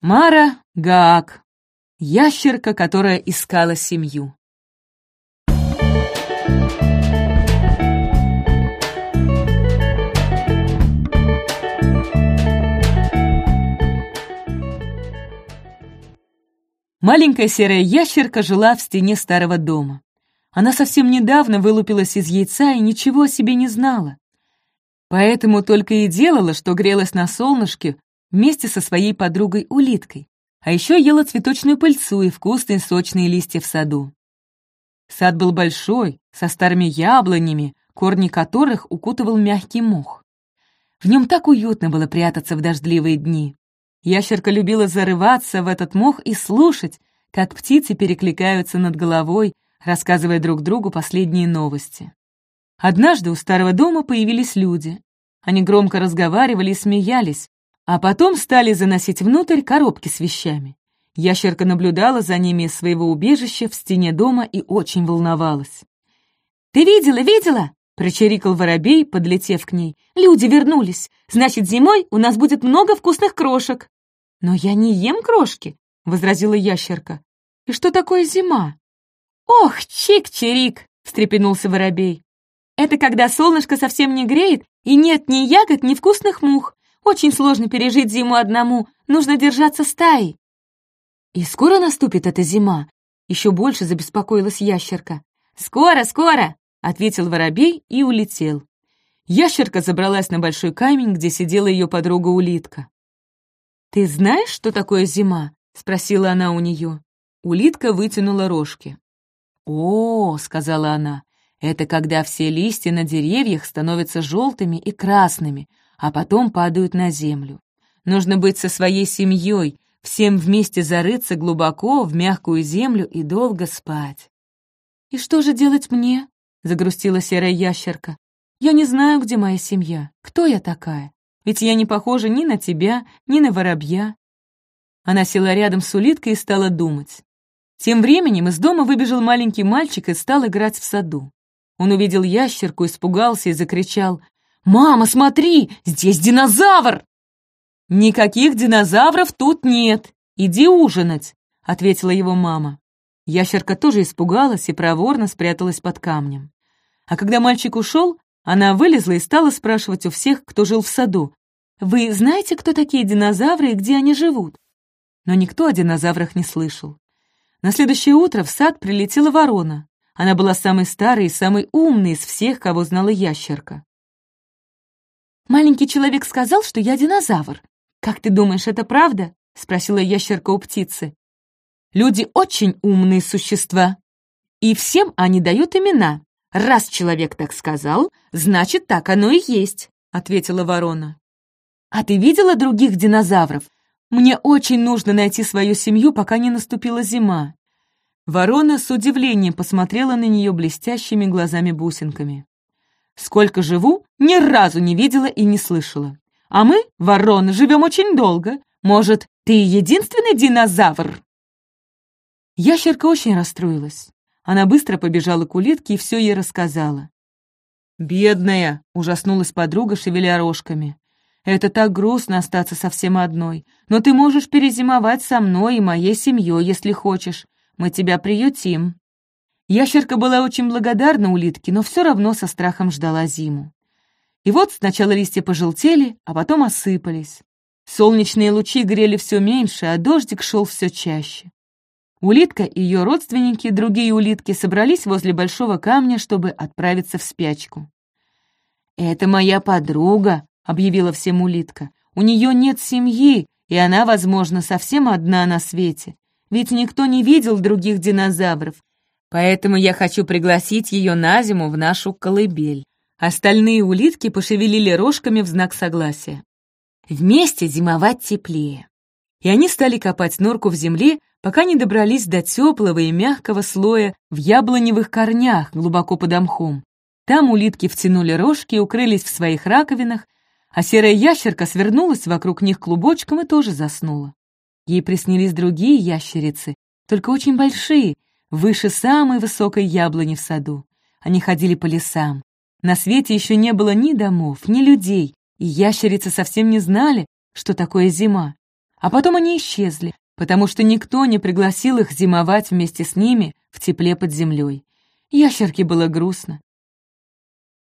Мара Гаак. Ящерка, которая искала семью. Маленькая серая ящерка жила в стене старого дома. Она совсем недавно вылупилась из яйца и ничего о себе не знала. Поэтому только и делала, что грелась на солнышке вместе со своей подругой-улиткой, а еще ела цветочную пыльцу и вкусные сочные листья в саду. Сад был большой, со старыми яблонями, корни которых укутывал мягкий мох. В нем так уютно было прятаться в дождливые дни. Ящерка любила зарываться в этот мох и слушать, как птицы перекликаются над головой, рассказывая друг другу последние новости. Однажды у старого дома появились люди. Они громко разговаривали и смеялись, а потом стали заносить внутрь коробки с вещами. Ящерка наблюдала за ними из своего убежища в стене дома и очень волновалась. «Ты видела, видела?» — прочирикал воробей, подлетев к ней. «Люди вернулись. Значит, зимой у нас будет много вкусных крошек». «Но я не ем крошки», — возразила ящерка. «И что такое зима?» «Ох, чик-чирик!» — встрепенулся воробей. «Это когда солнышко совсем не греет, и нет ни ягод, ни вкусных мух. Очень сложно пережить зиму одному, нужно держаться стаей. И скоро наступит эта зима? Еще больше забеспокоилась ящерка. «Скоро, скоро!» — ответил воробей и улетел. Ящерка забралась на большой камень, где сидела ее подруга-улитка. «Ты знаешь, что такое зима?» — спросила она у нее. Улитка вытянула рожки. «О, — сказала она, — это когда все листья на деревьях становятся желтыми и красными, а потом падают на землю. Нужно быть со своей семьей, всем вместе зарыться глубоко в мягкую землю и долго спать. «И что же делать мне?» — загрустила серая ящерка. «Я не знаю, где моя семья. Кто я такая? Ведь я не похожа ни на тебя, ни на воробья». Она села рядом с улиткой и стала думать. Тем временем из дома выбежал маленький мальчик и стал играть в саду. Он увидел ящерку, испугался и закричал «Мама, смотри, здесь динозавр!» «Никаких динозавров тут нет. Иди ужинать», — ответила его мама. Ящерка тоже испугалась и проворно спряталась под камнем. А когда мальчик ушел, она вылезла и стала спрашивать у всех, кто жил в саду. «Вы знаете, кто такие динозавры и где они живут?» Но никто о динозаврах не слышал. На следующее утро в сад прилетела ворона. Она была самой старой и самой умной из всех, кого знала ящерка. «Маленький человек сказал, что я динозавр. Как ты думаешь, это правда?» — спросила ящерка у птицы. «Люди очень умные существа, и всем они дают имена. Раз человек так сказал, значит, так оно и есть», — ответила ворона. «А ты видела других динозавров? Мне очень нужно найти свою семью, пока не наступила зима». Ворона с удивлением посмотрела на нее блестящими глазами-бусинками. Сколько живу, ни разу не видела и не слышала. А мы, вороны, живем очень долго. Может, ты единственный динозавр?» Ящерка очень расстроилась. Она быстро побежала к улитке и все ей рассказала. «Бедная!» — ужаснулась подруга, шевеля рожками. «Это так грустно остаться совсем одной. Но ты можешь перезимовать со мной и моей семьей, если хочешь. Мы тебя приютим». Ящерка была очень благодарна улитке, но все равно со страхом ждала зиму. И вот сначала листья пожелтели, а потом осыпались. Солнечные лучи грели все меньше, а дождик шел все чаще. Улитка и ее родственники, другие улитки, собрались возле большого камня, чтобы отправиться в спячку. «Это моя подруга», — объявила всем улитка. «У нее нет семьи, и она, возможно, совсем одна на свете. Ведь никто не видел других динозавров, Поэтому я хочу пригласить ее на зиму в нашу колыбель. Остальные улитки пошевелили рожками в знак согласия. Вместе зимовать теплее. И они стали копать норку в земле, пока не добрались до теплого и мягкого слоя в яблоневых корнях глубоко под мхом. Там улитки втянули рожки и укрылись в своих раковинах, а серая ящерка свернулась вокруг них клубочком и тоже заснула. Ей приснились другие ящерицы, только очень большие, выше самой высокой яблони в саду. Они ходили по лесам. На свете еще не было ни домов, ни людей, и ящерицы совсем не знали, что такое зима. А потом они исчезли, потому что никто не пригласил их зимовать вместе с ними в тепле под землей. Ящерке было грустно.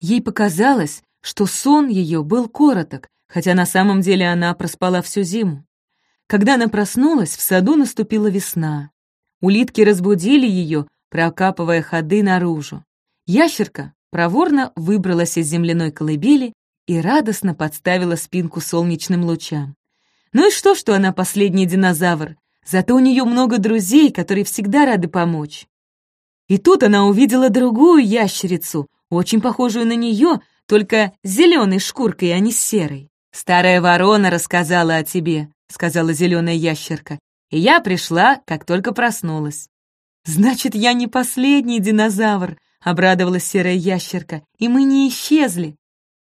Ей показалось, что сон ее был короток, хотя на самом деле она проспала всю зиму. Когда она проснулась, в саду наступила весна. Улитки разбудили ее, прокапывая ходы наружу. Ящерка проворно выбралась из земляной колыбели и радостно подставила спинку солнечным лучам. Ну и что, что она последний динозавр? Зато у нее много друзей, которые всегда рады помочь. И тут она увидела другую ящерицу, очень похожую на нее, только с зеленой шкуркой, а не серой. «Старая ворона рассказала о тебе», — сказала зеленая ящерка, «и я пришла, как только проснулась». «Значит, я не последний динозавр», — обрадовалась серая ящерка, «и мы не исчезли».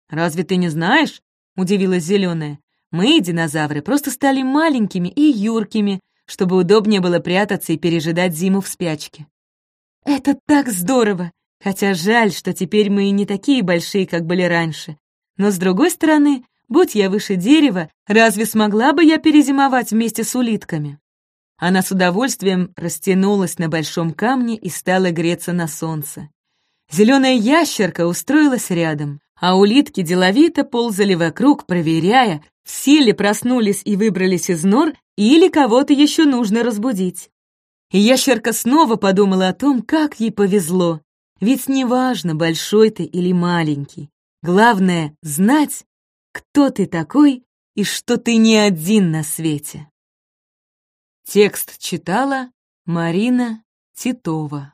«Разве ты не знаешь?» — удивилась зеленая. «Мы, динозавры, просто стали маленькими и юркими, чтобы удобнее было прятаться и пережидать зиму в спячке. «Это так здорово! Хотя жаль, что теперь мы и не такие большие, как были раньше. Но, с другой стороны, будь я выше дерева, разве смогла бы я перезимовать вместе с улитками?» Она с удовольствием растянулась на большом камне и стала греться на солнце. Зеленая ящерка устроилась рядом, а улитки деловито ползали вокруг, проверяя, все ли проснулись и выбрались из нор, или кого-то еще нужно разбудить. И ящерка снова подумала о том, как ей повезло. Ведь неважно, большой ты или маленький. Главное — знать, кто ты такой и что ты не один на свете. Текст читала Марина Титова.